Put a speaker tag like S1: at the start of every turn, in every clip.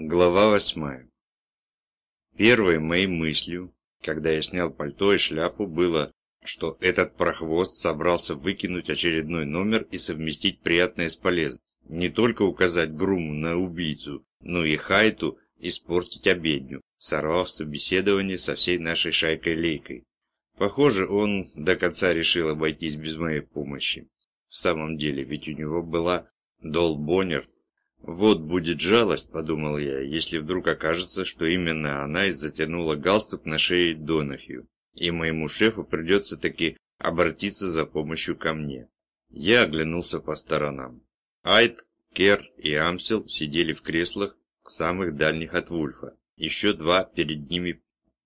S1: Глава восьмая. Первой моей мыслью, когда я снял пальто и шляпу, было, что этот прохвост собрался выкинуть очередной номер и совместить приятное с полезным. Не только указать Груму на убийцу, но и Хайту испортить обедню, сорвав собеседование со всей нашей шайкой-лейкой. Похоже, он до конца решил обойтись без моей помощи. В самом деле, ведь у него была Дол Боннер, «Вот будет жалость», — подумал я, «если вдруг окажется, что именно она и затянула галстук на шее Донахью, и моему шефу придется таки обратиться за помощью ко мне». Я оглянулся по сторонам. Айд, Кер и Амсел сидели в креслах самых дальних от Вульфа. Еще два перед ними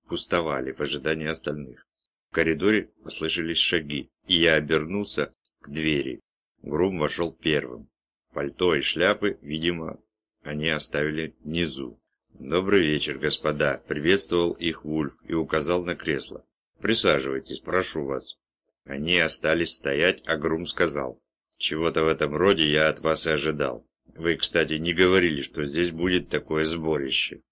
S1: пустовали в ожидании остальных. В коридоре послышались шаги, и я обернулся к двери. Грум вошел первым. Пальто и шляпы, видимо, они оставили внизу. «Добрый вечер, господа!» – приветствовал их Вульф и указал на кресло. «Присаживайтесь, прошу вас». Они остались стоять, а Грум сказал. «Чего-то в этом роде я от вас и ожидал. Вы, кстати, не говорили, что здесь будет такое сборище».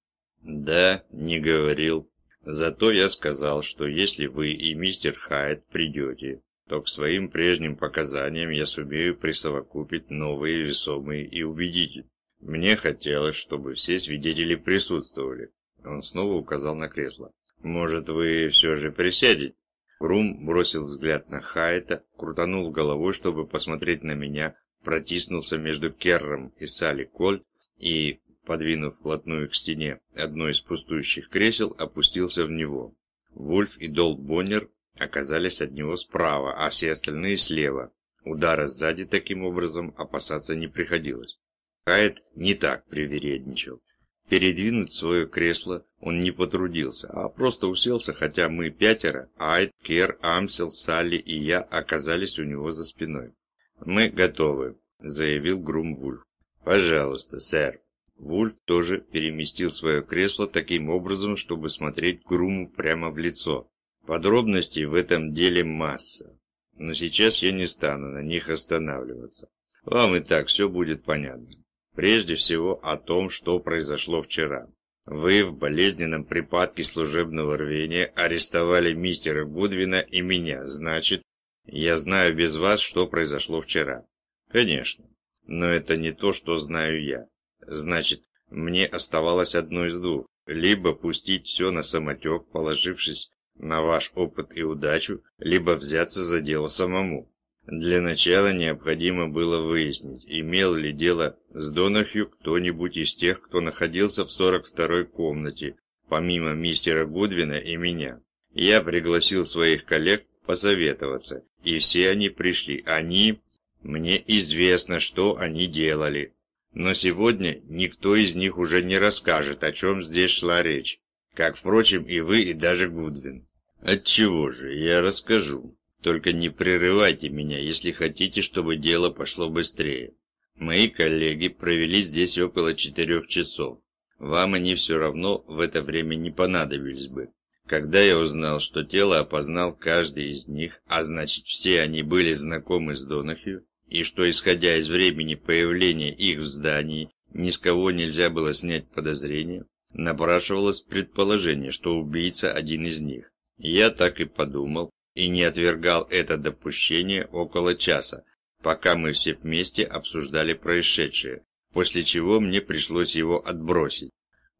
S1: «Да, не говорил. Зато я сказал, что если вы и мистер Хайт придете, то к своим прежним показаниям я сумею присовокупить новые весомые и убедительные. Мне хотелось, чтобы все свидетели присутствовали. Он снова указал на кресло. «Может, вы все же присядете?» Рум бросил взгляд на Хайта, крутанул головой, чтобы посмотреть на меня, протиснулся между Керром и Салли Кольт и, подвинув вплотную к стене одно из пустующих кресел, опустился в него. Вульф и Долт Боннер оказались от него справа, а все остальные слева. Удара сзади таким образом опасаться не приходилось. Хайт не так привередничал. Передвинуть свое кресло он не потрудился, а просто уселся, хотя мы пятеро, Айд, Кер, Амсел, Салли и я оказались у него за спиной. «Мы готовы», — заявил Грум Вульф. «Пожалуйста, сэр». Вульф тоже переместил свое кресло таким образом, чтобы смотреть Груму прямо в лицо. Подробностей в этом деле масса, но сейчас я не стану на них останавливаться. Вам и так все будет понятно. Прежде всего о том, что произошло вчера. Вы в болезненном припадке служебного рвения арестовали мистера Гудвина и меня, значит, я знаю без вас, что произошло вчера. Конечно, но это не то, что знаю я. Значит, мне оставалось одно из двух. Либо пустить все на самотек, положившись на ваш опыт и удачу, либо взяться за дело самому. Для начала необходимо было выяснить, имел ли дело с Донахью кто-нибудь из тех, кто находился в 42-й комнате, помимо мистера Гудвина и меня. Я пригласил своих коллег посоветоваться, и все они пришли. Они... Мне известно, что они делали. Но сегодня никто из них уже не расскажет, о чем здесь шла речь. Как, впрочем, и вы, и даже Гудвин. Отчего же, я расскажу. Только не прерывайте меня, если хотите, чтобы дело пошло быстрее. Мои коллеги провели здесь около четырех часов. Вам они все равно в это время не понадобились бы. Когда я узнал, что тело опознал каждый из них, а значит все они были знакомы с Донахью, и что, исходя из времени появления их в здании, ни с кого нельзя было снять подозрения, напрашивалось предположение, что убийца один из них. Я так и подумал, и не отвергал это допущение около часа, пока мы все вместе обсуждали происшедшее, после чего мне пришлось его отбросить.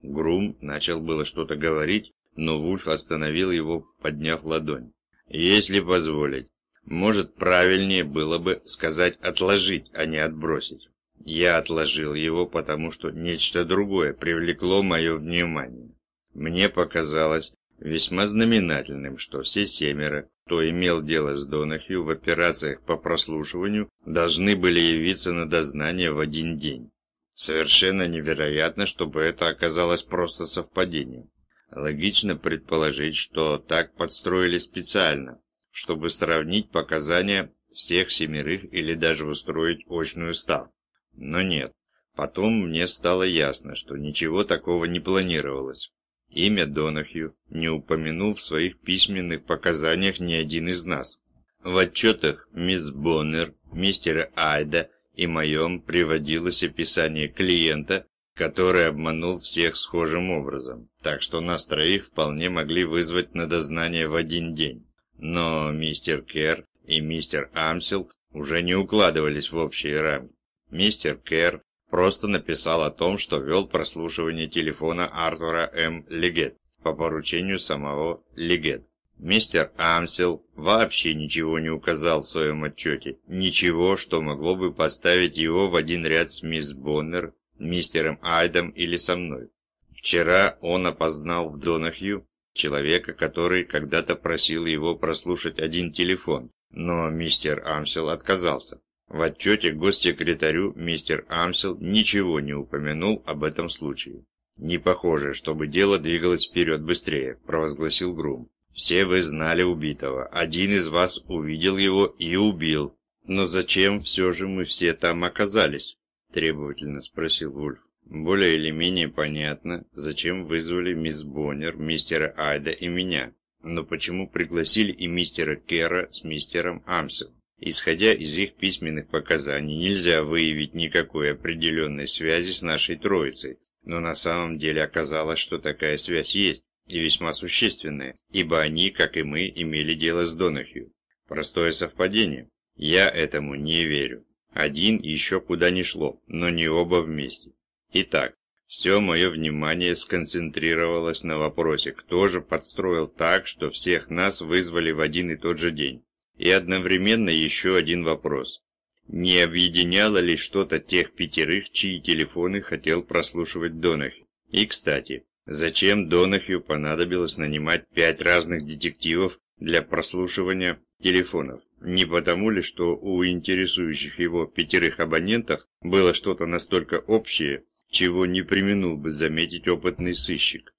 S1: Грум начал было что-то говорить, но Вульф остановил его, подняв ладонь. «Если позволить, может, правильнее было бы сказать «отложить», а не «отбросить». Я отложил его, потому что нечто другое привлекло мое внимание. Мне показалось, весьма знаменательным, что все семеро, кто имел дело с Донахью в операциях по прослушиванию, должны были явиться на дознание в один день. Совершенно невероятно, чтобы это оказалось просто совпадением. Логично предположить, что так подстроили специально, чтобы сравнить показания всех семерых или даже устроить очную ставку. Но нет. Потом мне стало ясно, что ничего такого не планировалось. Имя Донахью не упомянул в своих письменных показаниях ни один из нас. В отчетах мисс Боннер, мистера Айда и моем приводилось описание клиента, который обманул всех схожим образом, так что нас троих вполне могли вызвать на дознание в один день. Но мистер Керр и мистер Амсел уже не укладывались в общие рамки. Мистер Керр просто написал о том, что вел прослушивание телефона Артура М. Легет по поручению самого Легет. Мистер Амсел вообще ничего не указал в своем отчете, ничего, что могло бы поставить его в один ряд с мисс Боннер, мистером Айдом или со мной. Вчера он опознал в Донахью человека, который когда-то просил его прослушать один телефон, но мистер Амсел отказался. В отчете госсекретарю мистер Амсел ничего не упомянул об этом случае. «Не похоже, чтобы дело двигалось вперед быстрее», – провозгласил Грум. Все вы знали убитого. Один из вас увидел его и убил. Но зачем все же мы все там оказались? Требовательно спросил Вульф. Более или менее понятно, зачем вызвали мисс Боннер, мистера Айда и меня. Но почему пригласили и мистера Кера с мистером Амсел? Исходя из их письменных показаний, нельзя выявить никакой определенной связи с нашей троицей, но на самом деле оказалось, что такая связь есть и весьма существенное, ибо они, как и мы, имели дело с Донахью. Простое совпадение? Я этому не верю. Один еще куда ни шло, но не оба вместе. Итак, все мое внимание сконцентрировалось на вопросе, кто же подстроил так, что всех нас вызвали в один и тот же день. И одновременно еще один вопрос. Не объединяло ли что-то тех пятерых, чьи телефоны хотел прослушивать Донахью? И, кстати, Зачем Донахью понадобилось нанимать пять разных детективов для прослушивания телефонов? Не потому ли, что у интересующих его пятерых абонентов было что-то настолько общее, чего не применул бы заметить опытный сыщик?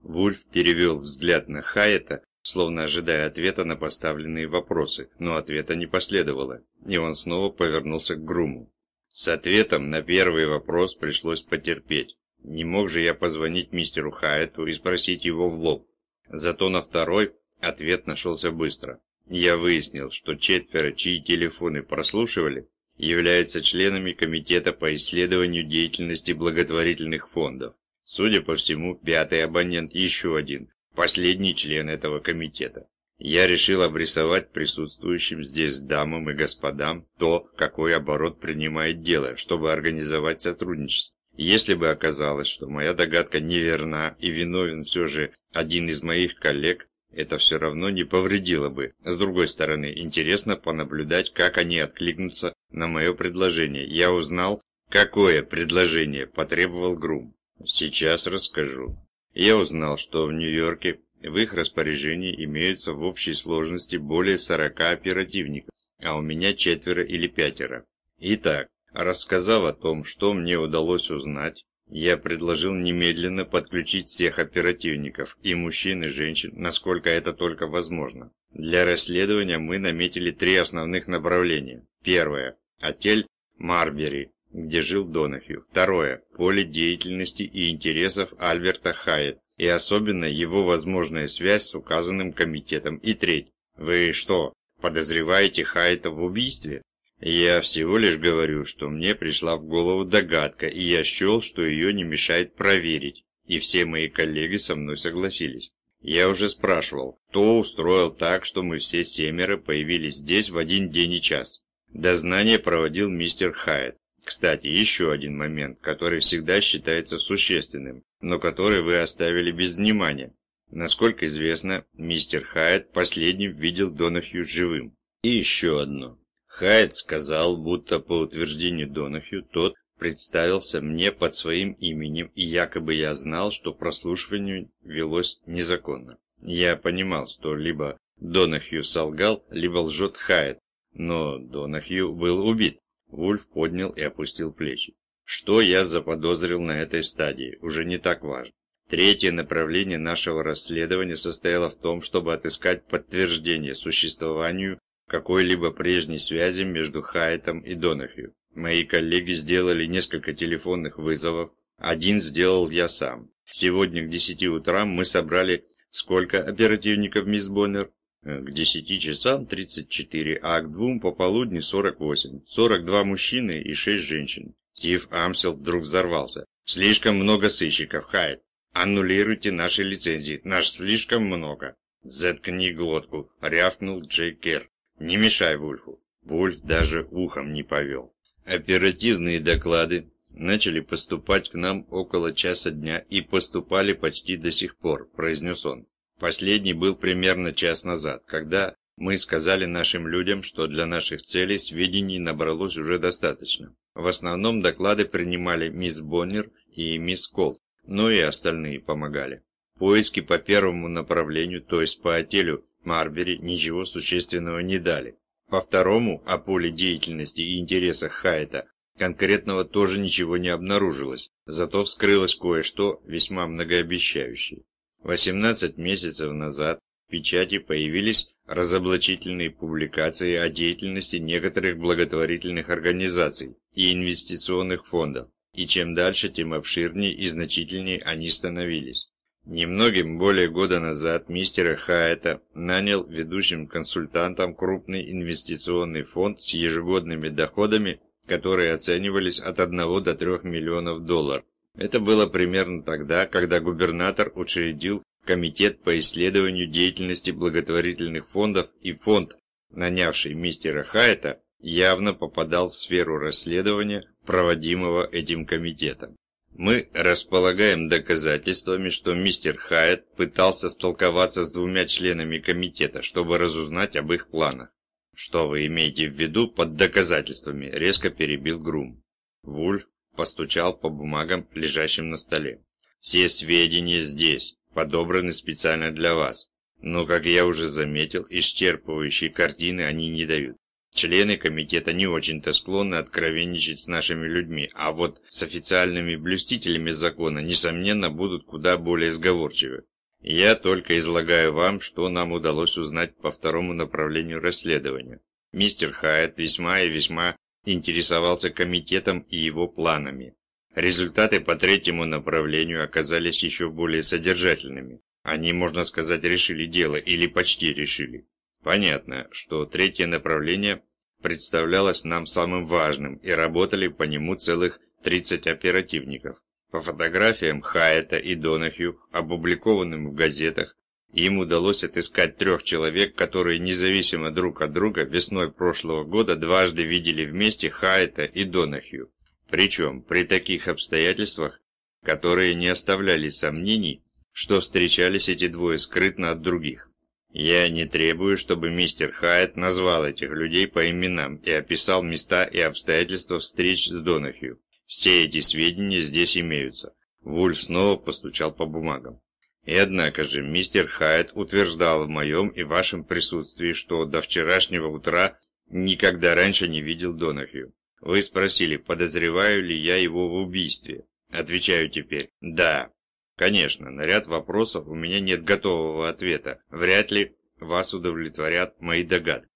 S1: Вульф перевел взгляд на Хайета, словно ожидая ответа на поставленные вопросы, но ответа не последовало, и он снова повернулся к Груму. С ответом на первый вопрос пришлось потерпеть. Не мог же я позвонить мистеру Хайету и спросить его в лоб. Зато на второй ответ нашелся быстро. Я выяснил, что четверо, чьи телефоны прослушивали, являются членами Комитета по исследованию деятельности благотворительных фондов. Судя по всему, пятый абонент еще один, последний член этого комитета. Я решил обрисовать присутствующим здесь дамам и господам то, какой оборот принимает дело, чтобы организовать сотрудничество. Если бы оказалось, что моя догадка неверна и виновен все же один из моих коллег, это все равно не повредило бы. С другой стороны, интересно понаблюдать, как они откликнутся на мое предложение. Я узнал, какое предложение потребовал Грум. Сейчас расскажу. Я узнал, что в Нью-Йорке в их распоряжении имеются в общей сложности более 40 оперативников, а у меня четверо или пятеро. Итак, Рассказав о том, что мне удалось узнать, я предложил немедленно подключить всех оперативников, и мужчин, и женщин, насколько это только возможно. Для расследования мы наметили три основных направления. Первое – отель Марбери, где жил Донахью. Второе – поле деятельности и интересов Альберта Хайет, и особенно его возможная связь с указанным комитетом. И третье – вы что, подозреваете Хайета в убийстве? Я всего лишь говорю, что мне пришла в голову догадка, и я счел, что ее не мешает проверить. И все мои коллеги со мной согласились. Я уже спрашивал, кто устроил так, что мы все семеро появились здесь в один день и час. Дознание проводил мистер Хайет. Кстати, еще один момент, который всегда считается существенным, но который вы оставили без внимания. Насколько известно, мистер Хайет последним видел Донахью живым. И еще одно. Хайд сказал, будто по утверждению Донахью, тот представился мне под своим именем, и якобы я знал, что прослушивание велось незаконно. Я понимал, что либо Донахью солгал, либо лжет Хайд, но Донахью был убит. Вульф поднял и опустил плечи. Что я заподозрил на этой стадии, уже не так важно. Третье направление нашего расследования состояло в том, чтобы отыскать подтверждение существованию какой-либо прежней связи между Хайтом и Донахью. Мои коллеги сделали несколько телефонных вызовов, один сделал я сам. Сегодня к 10 утра мы собрали сколько оперативников, мисс Боннер? Э, к 10 часам 34, а к двум пополудни 48. 42 мужчины и 6 женщин. Стив Амсел вдруг взорвался. Слишком много сыщиков, Хайд. Аннулируйте наши лицензии, наш слишком много. Заткни глотку, рявкнул Джей Кер. Не мешай Вульфу. Вульф даже ухом не повел. Оперативные доклады начали поступать к нам около часа дня и поступали почти до сих пор, произнес он. Последний был примерно час назад, когда мы сказали нашим людям, что для наших целей сведений набралось уже достаточно. В основном доклады принимали мисс Боннер и мисс Колт, но и остальные помогали. Поиски по первому направлению, то есть по отелю Марбери, ничего существенного не дали. По второму, о поле деятельности и интересах Хайта, конкретного тоже ничего не обнаружилось, зато вскрылось кое-что весьма многообещающее. 18 месяцев назад в печати появились разоблачительные публикации о деятельности некоторых благотворительных организаций и инвестиционных фондов, и чем дальше, тем обширнее и значительнее они становились. Немногим более года назад мистера Хайета нанял ведущим консультантом крупный инвестиционный фонд с ежегодными доходами, которые оценивались от 1 до 3 миллионов долларов. Это было примерно тогда, когда губернатор учредил Комитет по исследованию деятельности благотворительных фондов и фонд, нанявший мистера Хайта, явно попадал в сферу расследования, проводимого этим комитетом. Мы располагаем доказательствами, что мистер Хайт пытался столковаться с двумя членами комитета, чтобы разузнать об их планах. «Что вы имеете в виду под доказательствами?» – резко перебил Грум. Вульф постучал по бумагам, лежащим на столе. «Все сведения здесь подобраны специально для вас. Но, как я уже заметил, исчерпывающей картины они не дают. Члены комитета не очень-то склонны откровенничать с нашими людьми, а вот с официальными блюстителями закона, несомненно, будут куда более сговорчивы. Я только излагаю вам, что нам удалось узнать по второму направлению расследования. Мистер Хайет весьма и весьма интересовался комитетом и его планами. Результаты по третьему направлению оказались еще более содержательными. Они, можно сказать, решили дело или почти решили. Понятно, что третье направление представлялось нам самым важным и работали по нему целых 30 оперативников. По фотографиям Хайета и Донахью, опубликованным в газетах, им удалось отыскать трех человек, которые независимо друг от друга весной прошлого года дважды видели вместе Хайета и Донахью. Причем при таких обстоятельствах, которые не оставляли сомнений, что встречались эти двое скрытно от других. Я не требую, чтобы мистер Хайт назвал этих людей по именам и описал места и обстоятельства встреч с Донахью. Все эти сведения здесь имеются. Вульф снова постучал по бумагам. И однако же мистер Хайт утверждал в моем и вашем присутствии, что до вчерашнего утра никогда раньше не видел Донахью. Вы спросили, подозреваю ли я его в убийстве. Отвечаю теперь «да». Конечно, на ряд вопросов у меня нет готового ответа. Вряд ли вас удовлетворят мои догадки.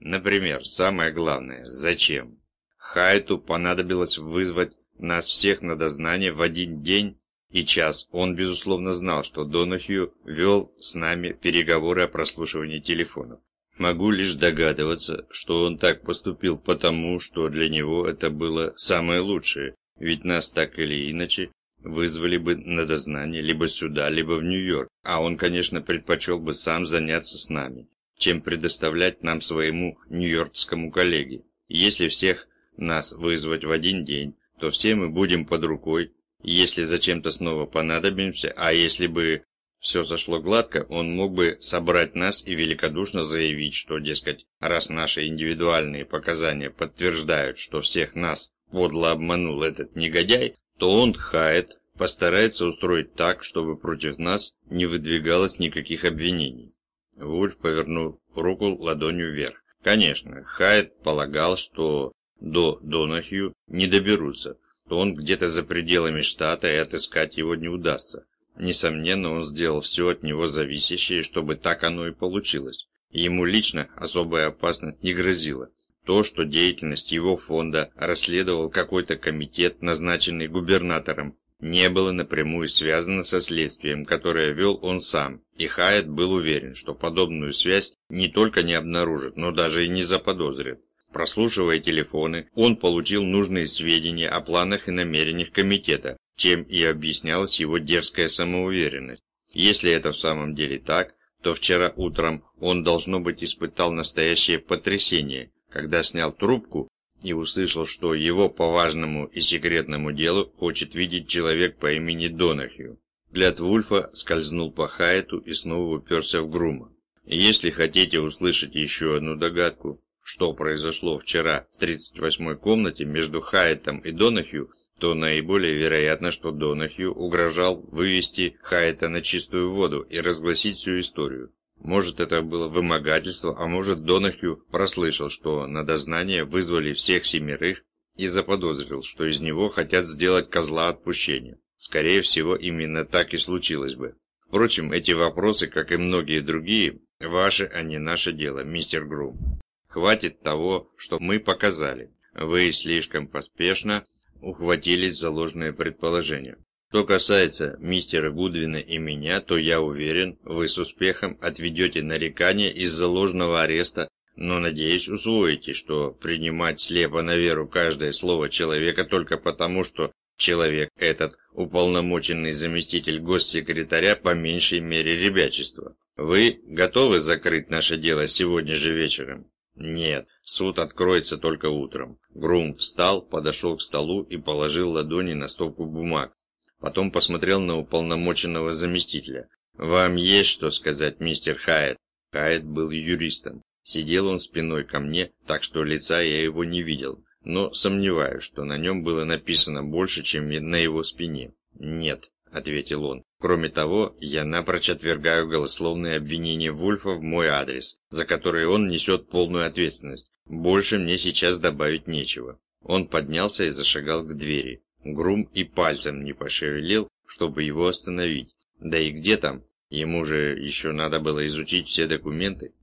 S1: Например, самое главное – зачем? Хайту понадобилось вызвать нас всех на дознание в один день и час. Он, безусловно, знал, что Донахью вел с нами переговоры о прослушивании телефонов. Могу лишь догадываться, что он так поступил потому, что для него это было самое лучшее, ведь нас так или иначе вызвали бы на дознание либо сюда, либо в Нью-Йорк, а он, конечно, предпочел бы сам заняться с нами, чем предоставлять нам своему нью-йоркскому коллеге. Если всех нас вызвать в один день, то все мы будем под рукой, если зачем-то снова понадобимся, а если бы все сошло гладко, он мог бы собрать нас и великодушно заявить, что, дескать, раз наши индивидуальные показания подтверждают, что всех нас подло обманул этот негодяй, то он, Хайет, постарается устроить так, чтобы против нас не выдвигалось никаких обвинений. Вульф повернул руку ладонью вверх. Конечно, Хайет полагал, что до Донахью не доберутся, то он где-то за пределами штата и отыскать его не удастся. Несомненно, он сделал все от него зависящее, чтобы так оно и получилось. Ему лично особая опасность не грозила. То, что деятельность его фонда расследовал какой-то комитет, назначенный губернатором, не было напрямую связано со следствием, которое вел он сам, и Хайет был уверен, что подобную связь не только не обнаружит, но даже и не заподозрит. Прослушивая телефоны, он получил нужные сведения о планах и намерениях комитета, чем и объяснялась его дерзкая самоуверенность. Если это в самом деле так, то вчера утром он, должно быть, испытал настоящее потрясение, когда снял трубку и услышал, что его по важному и секретному делу хочет видеть человек по имени Донахью. Взгляд Вульфа скользнул по Хайту и снова уперся в Грума. Если хотите услышать еще одну догадку, что произошло вчера в 38-й комнате между Хайтом и Донахью, то наиболее вероятно, что Донахью угрожал вывести Хайта на чистую воду и разгласить всю историю. Может, это было вымогательство, а может, Донахью прослышал, что на дознание вызвали всех семерых и заподозрил, что из него хотят сделать козла отпущения. Скорее всего, именно так и случилось бы. Впрочем, эти вопросы, как и многие другие, ваши, а не наше дело, мистер Грум. Хватит того, что мы показали. Вы слишком поспешно ухватились за ложные предположения. Что касается мистера Гудвина и меня, то я уверен, вы с успехом отведете нарекания из-за ложного ареста, но надеюсь усвоите, что принимать слепо на веру каждое слово человека только потому, что человек этот уполномоченный заместитель госсекретаря по меньшей мере ребячества. Вы готовы закрыть наше дело сегодня же вечером? Нет, суд откроется только утром. Грум встал, подошел к столу и положил ладони на стопку бумаг. Потом посмотрел на уполномоченного заместителя. «Вам есть что сказать, мистер Хайет?» Хайет был юристом. Сидел он спиной ко мне, так что лица я его не видел, но сомневаюсь, что на нем было написано больше, чем на его спине. «Нет», — ответил он. «Кроме того, я напрочь отвергаю голословные обвинения Вульфа в мой адрес, за которые он несет полную ответственность. Больше мне сейчас добавить нечего». Он поднялся и зашагал к двери. Грум и пальцем не пошевелил, чтобы его остановить. Да и где там? Ему же еще надо было изучить все документы.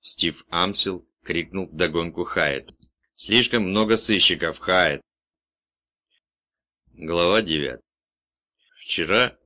S1: Стив Амсел крикнул вдогонку Хайет. «Слишком много сыщиков, Хайет!» Глава 9 Вчера,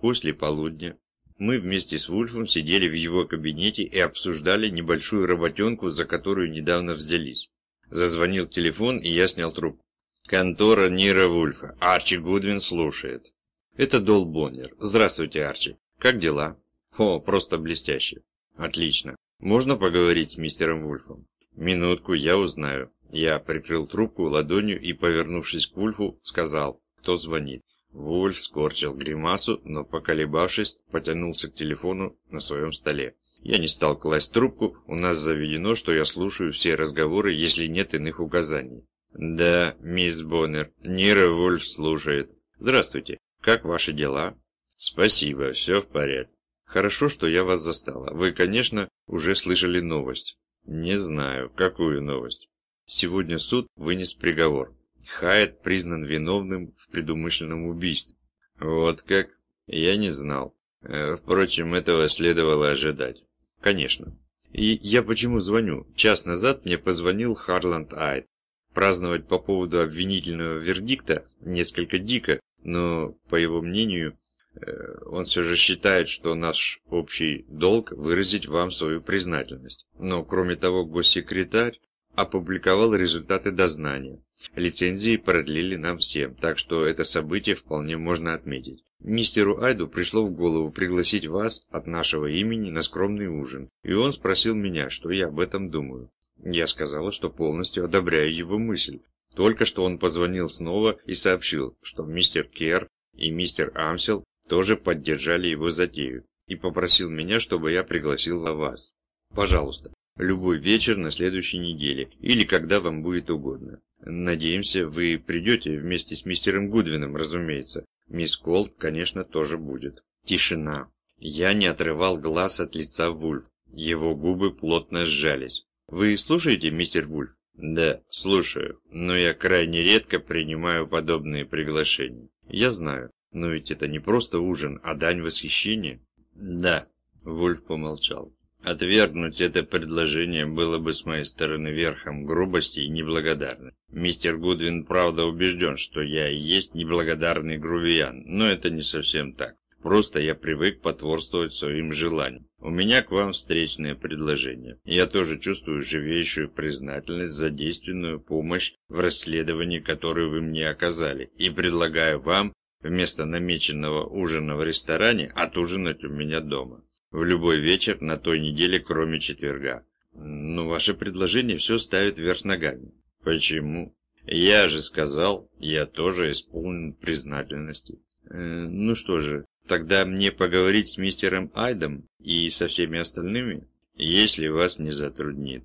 S1: после полудня, мы вместе с Вульфом сидели в его кабинете и обсуждали небольшую работенку, за которую недавно взялись. Зазвонил телефон, и я снял трубку. Контора Нира Вульфа. Арчи Гудвин слушает. Это Дол Боннер. Здравствуйте, Арчи. Как дела? О, просто блестяще. Отлично. Можно поговорить с мистером Вульфом? Минутку, я узнаю. Я прикрыл трубку ладонью и, повернувшись к Вульфу, сказал, кто звонит. Вульф скорчил гримасу, но, поколебавшись, потянулся к телефону на своем столе. Я не стал класть трубку, у нас заведено, что я слушаю все разговоры, если нет иных указаний. «Да, мисс Боннер, Нира Вульф слушает. Здравствуйте, как ваши дела?» «Спасибо, все в порядке. Хорошо, что я вас застала. Вы, конечно, уже слышали новость». «Не знаю, какую новость?» Сегодня суд вынес приговор. Хайет признан виновным в предумышленном убийстве. Вот как? Я не знал. Э, впрочем, этого следовало ожидать. Конечно. И я почему звоню? Час назад мне позвонил Харланд Айт. Праздновать по поводу обвинительного вердикта несколько дико, но, по его мнению, э, он все же считает, что наш общий долг выразить вам свою признательность. Но, кроме того, госсекретарь опубликовал результаты дознания. Лицензии продлили нам всем, так что это событие вполне можно отметить. Мистеру Айду пришло в голову пригласить вас от нашего имени на скромный ужин, и он спросил меня, что я об этом думаю. Я сказала, что полностью одобряю его мысль. Только что он позвонил снова и сообщил, что мистер Кер и мистер Амсел тоже поддержали его затею и попросил меня, чтобы я пригласил вас. Пожалуйста, любой вечер на следующей неделе или когда вам будет угодно. Надеемся, вы придете вместе с мистером Гудвином, разумеется. Мисс Колд, конечно, тоже будет. Тишина. Я не отрывал глаз от лица Вульф. Его губы плотно сжались. Вы слушаете, мистер Вульф? Да, слушаю, но я крайне редко принимаю подобные приглашения. Я знаю, но ведь это не просто ужин, а дань восхищения. Да, Вульф помолчал. Отвергнуть это предложение было бы с моей стороны верхом грубости и неблагодарности. Мистер Гудвин правда убежден, что я и есть неблагодарный грубиян, но это не совсем так. Просто я привык потворствовать своим желаниям. У меня к вам встречное предложение. Я тоже чувствую живейшую признательность за действенную помощь в расследовании, которую вы мне оказали, и предлагаю вам вместо намеченного ужина в ресторане отужинать у меня дома. В любой вечер на той неделе, кроме четверга. Но ваше предложение все ставит вверх ногами. Почему? Я же сказал, я тоже исполнен признательности. Э, ну что же, тогда мне поговорить с мистером Айдом и со всеми остальными, если вас не затруднит.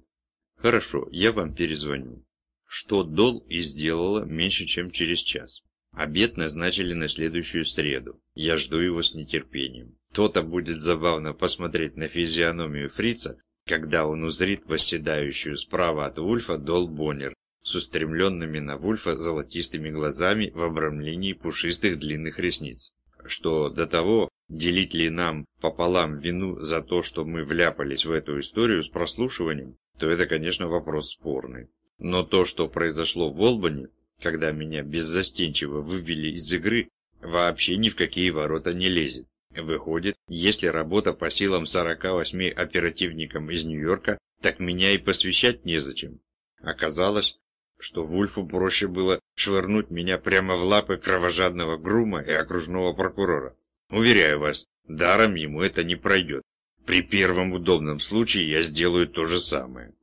S1: Хорошо, я вам перезвоню. Что Дол и сделала меньше, чем через час. Обед назначили на следующую среду. Я жду его с нетерпением. То-то будет забавно посмотреть на физиономию фрица, когда он узрит восседающую справа от Вульфа Дол Боннер с устремленными на Вульфа золотистыми глазами в обрамлении пушистых длинных ресниц. Что до того, делить ли нам пополам вину за то, что мы вляпались в эту историю с прослушиванием, то это, конечно, вопрос спорный. Но то, что произошло в Олбани, когда меня беззастенчиво вывели из игры, вообще ни в какие ворота не лезет. Выходит, если работа по силам 48 оперативникам из Нью-Йорка, так меня и посвящать незачем. Оказалось, что Вульфу проще было швырнуть меня прямо в лапы кровожадного грума и окружного прокурора. Уверяю вас, даром ему это не пройдет. При первом удобном случае я сделаю то же самое.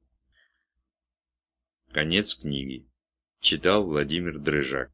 S1: Конец книги. Читал Владимир Дрыжак.